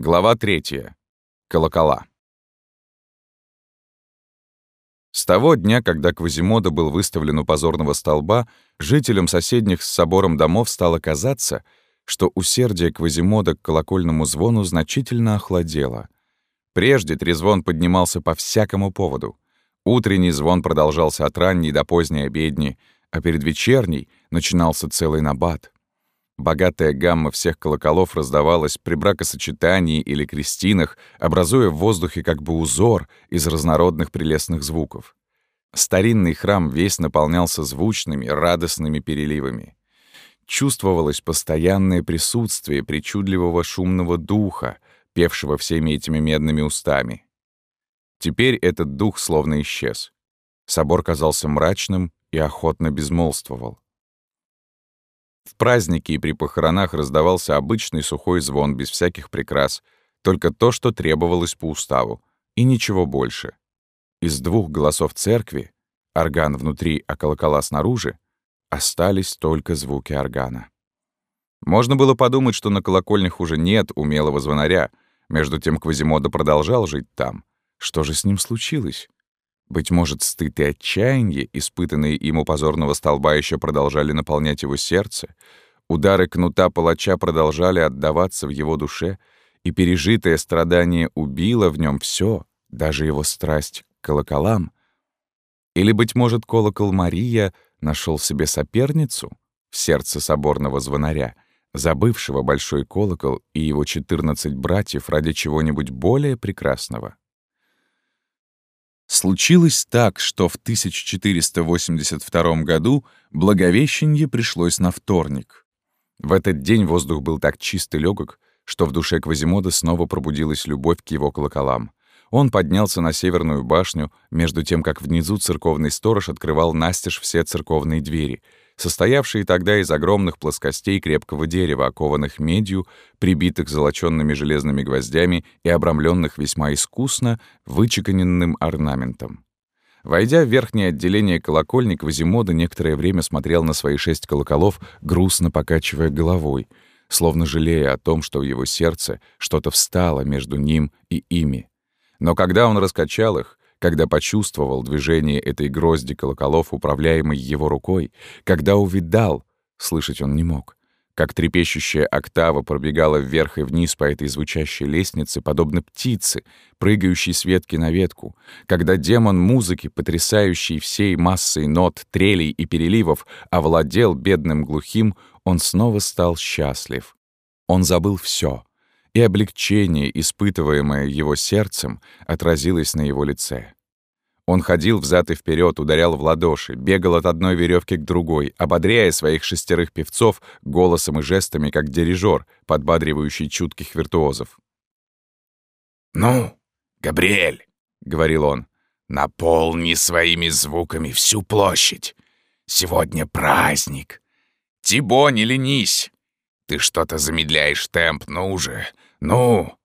Глава третья. Колокола. С того дня, когда Квазимода был выставлен у позорного столба, жителям соседних с собором домов стало казаться, что усердие Квазимода к колокольному звону значительно охладело. Прежде трезвон поднимался по всякому поводу. Утренний звон продолжался от ранней до поздней обедни, а перед вечерней начинался целый набат. Богатая гамма всех колоколов раздавалась при бракосочетании или крестинах, образуя в воздухе как бы узор из разнородных прелестных звуков. Старинный храм весь наполнялся звучными, радостными переливами. Чувствовалось постоянное присутствие причудливого шумного духа, певшего всеми этими медными устами. Теперь этот дух словно исчез. Собор казался мрачным и охотно безмолвствовал. В праздники и при похоронах раздавался обычный сухой звон без всяких прикрас, только то, что требовалось по уставу, и ничего больше. Из двух голосов церкви, орган внутри, а колокола снаружи, остались только звуки органа. Можно было подумать, что на колокольнях уже нет умелого звонаря, между тем Квазимода продолжал жить там. Что же с ним случилось? Быть может, стыд и отчаяние, испытанные им у позорного столба, еще продолжали наполнять его сердце, удары кнута палача продолжали отдаваться в его душе, и пережитое страдание убило в нем все, даже его страсть к колоколам. Или, быть может, колокол Мария нашел себе соперницу в сердце соборного звонаря, забывшего большой колокол и его четырнадцать братьев ради чего-нибудь более прекрасного. Случилось так, что в 1482 году Благовещенье пришлось на вторник. В этот день воздух был так чист и легок, что в душе Квазимода снова пробудилась любовь к его колоколам. Он поднялся на северную башню, между тем, как внизу церковный сторож открывал настежь все церковные двери — состоявшие тогда из огромных плоскостей крепкого дерева, окованных медью, прибитых золоченными железными гвоздями и обрамленных весьма искусно вычеканенным орнаментом. Войдя в верхнее отделение колокольни, Квазимода некоторое время смотрел на свои шесть колоколов, грустно покачивая головой, словно жалея о том, что в его сердце что-то встало между ним и ими. Но когда он раскачал их, когда почувствовал движение этой грозди колоколов, управляемой его рукой, когда увидал, слышать он не мог, как трепещущая октава пробегала вверх и вниз по этой звучащей лестнице, подобно птице, прыгающей с ветки на ветку, когда демон музыки, потрясающий всей массой нот, трелей и переливов, овладел бедным глухим, он снова стал счастлив. Он забыл все, и облегчение, испытываемое его сердцем, отразилось на его лице. Он ходил взад и вперед, ударял в ладоши, бегал от одной веревки к другой, ободряя своих шестерых певцов голосом и жестами, как дирижер, подбадривающий чутких виртуозов. «Ну, Габриэль», — говорил он, — «наполни своими звуками всю площадь. Сегодня праздник. Тибо, не ленись. Ты что-то замедляешь темп, ну же, ну!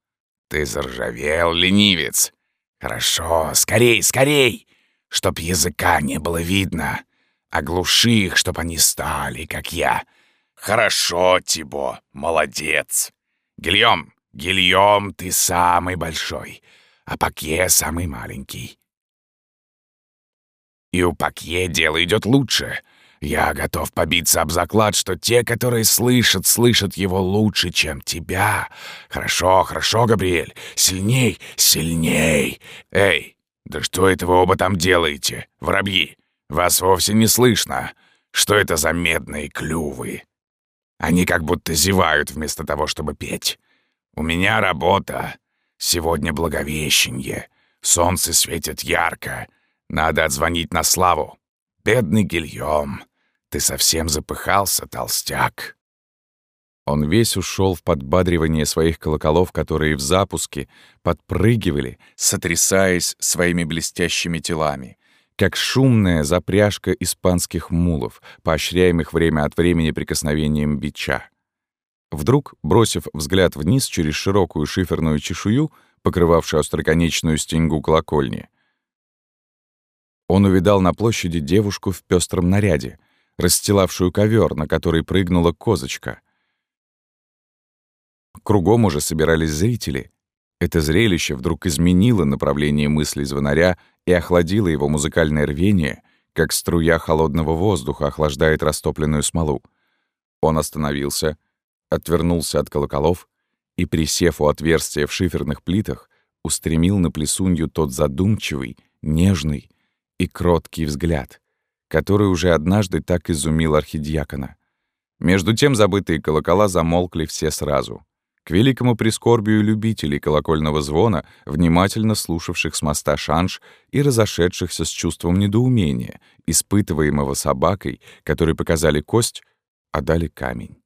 Ты заржавел, ленивец. Хорошо, скорей, скорей! Чтоб языка не было видно. Оглуши их, чтоб они стали, как я. Хорошо, Тибо, молодец. Гильем, Гильем, ты самый большой, а Пакье самый маленький. И у Пакье дело идет лучше — я готов побиться об заклад, что те, которые слышат, слышат его лучше, чем тебя. Хорошо, хорошо, Габриэль. Сильней, сильней. Эй, да что это вы оба там делаете, воробьи? Вас вовсе не слышно. Что это за медные клювы? Они как будто зевают вместо того, чтобы петь. У меня работа. Сегодня благовещенье. Солнце светит ярко. Надо отзвонить на славу. Бедный Гильем. Ты совсем запыхался, толстяк!» Он весь ушел в подбадривание своих колоколов, которые в запуске подпрыгивали, сотрясаясь своими блестящими телами, как шумная запряжка испанских мулов, поощряемых время от времени прикосновением бича. Вдруг, бросив взгляд вниз через широкую шиферную чешую, покрывавшую остроконечную стенгу колокольни, он увидал на площади девушку в пестром наряде, расстилавшую ковер, на который прыгнула козочка. Кругом уже собирались зрители. Это зрелище вдруг изменило направление мыслей звонаря и охладило его музыкальное рвение, как струя холодного воздуха охлаждает растопленную смолу. Он остановился, отвернулся от колоколов и, присев у отверстия в шиферных плитах, устремил на плесунью тот задумчивый, нежный и кроткий взгляд, который уже однажды так изумил архидиакона. Между тем забытые колокола замолкли все сразу. К великому прискорбию любителей колокольного звона, внимательно слушавших с моста шанш и разошедшихся с чувством недоумения, испытываемого собакой, которой показали кость, а дали камень.